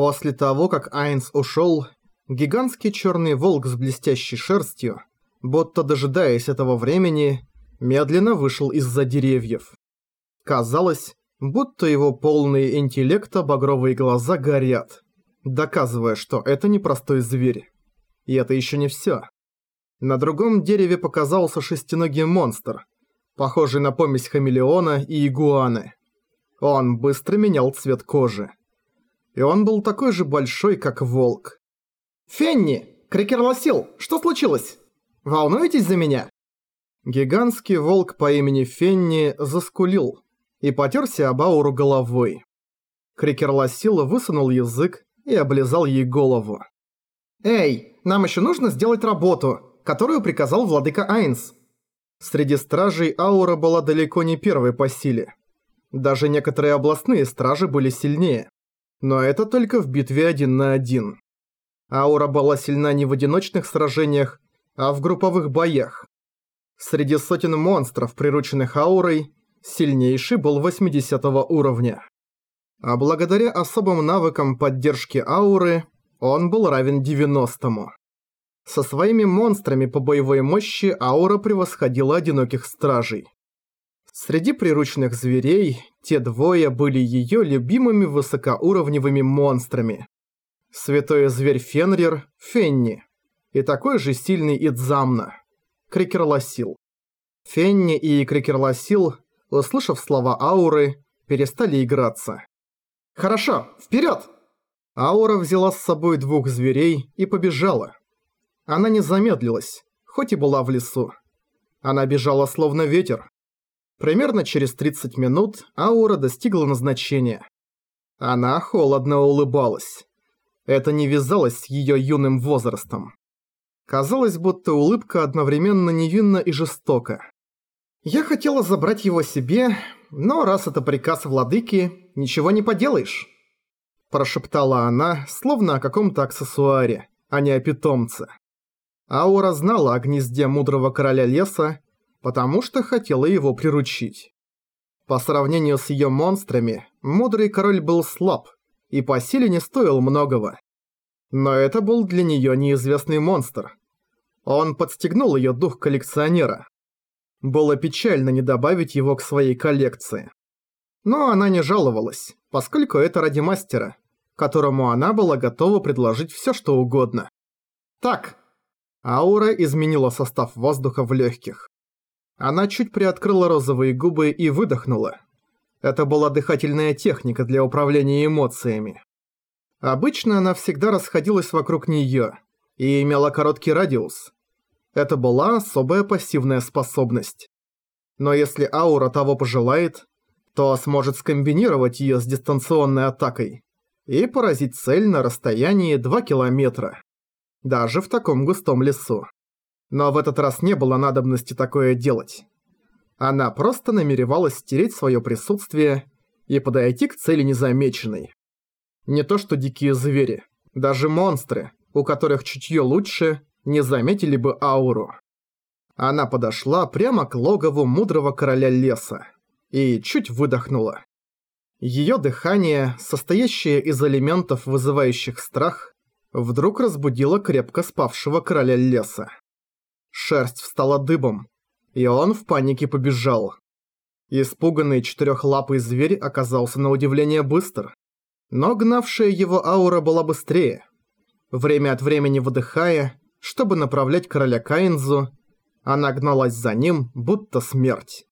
После того, как Айнс ушёл, гигантский чёрный волк с блестящей шерстью, будто дожидаясь этого времени, медленно вышел из-за деревьев. Казалось, будто его полные интеллекта багровые глаза горят, доказывая, что это не простой зверь. И это ещё не всё. На другом дереве показался шестиногий монстр, похожий на помесь хамелеона и игуаны. Он быстро менял цвет кожи. И он был такой же большой, как волк. «Фенни! Крикерлосил! Что случилось? Волнуетесь за меня?» Гигантский волк по имени Фенни заскулил и потерся об ауру головой. Крикерлосил высунул язык и облизал ей голову. «Эй, нам еще нужно сделать работу!» которую приказал владыка Айнс. Среди стражей аура была далеко не первой по силе. Даже некоторые областные стражи были сильнее. Но это только в битве один на один. Аура была сильна не в одиночных сражениях, а в групповых боях. Среди сотен монстров, прирученных аурой, сильнейший был 80 уровня. А благодаря особым навыкам поддержки ауры, он был равен 90 -му. Со своими монстрами по боевой мощи аура превосходила одиноких стражей. Среди приручных зверей те двое были её любимыми высокоуровневыми монстрами. Святой зверь Фенрир – Фенни, и такой же сильный Идзамна – Крикерласил. Фенни и Крикерласил, услышав слова ауры, перестали играться. «Хорошо, вперёд!» Аура взяла с собой двух зверей и побежала. Она не замедлилась, хоть и была в лесу. Она бежала словно ветер. Примерно через 30 минут аура достигла назначения. Она холодно улыбалась. Это не вязалось с её юным возрастом. Казалось, будто улыбка одновременно невинна и жестока. «Я хотела забрать его себе, но раз это приказ владыки, ничего не поделаешь», прошептала она, словно о каком-то аксессуаре, а не о питомце. Аура знала о гнезде мудрого короля леса, потому что хотела его приручить. По сравнению с ее монстрами, мудрый король был слаб и по силе не стоил многого. Но это был для нее неизвестный монстр. Он подстегнул ее дух коллекционера. Было печально не добавить его к своей коллекции. Но она не жаловалась, поскольку это ради мастера, которому она была готова предложить все что угодно. «Так, Аура изменила состав воздуха в легких. Она чуть приоткрыла розовые губы и выдохнула. Это была дыхательная техника для управления эмоциями. Обычно она всегда расходилась вокруг неё и имела короткий радиус. Это была особая пассивная способность. Но если аура того пожелает, то сможет скомбинировать её с дистанционной атакой и поразить цель на расстоянии 2 километра даже в таком густом лесу. Но в этот раз не было надобности такое делать. Она просто намеревалась стереть свое присутствие и подойти к цели незамеченной. Не то что дикие звери, даже монстры, у которых чутье лучше, не заметили бы ауру. Она подошла прямо к логову мудрого короля леса и чуть выдохнула. Ее дыхание, состоящее из элементов, вызывающих страх, вдруг разбудила крепко спавшего короля леса. Шерсть встала дыбом, и он в панике побежал. Испуганный четырехлапый зверь оказался на удивление быстр, но гнавшая его аура была быстрее. Время от времени выдыхая, чтобы направлять короля Каинзу, она гналась за ним, будто смерть.